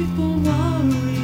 people worry.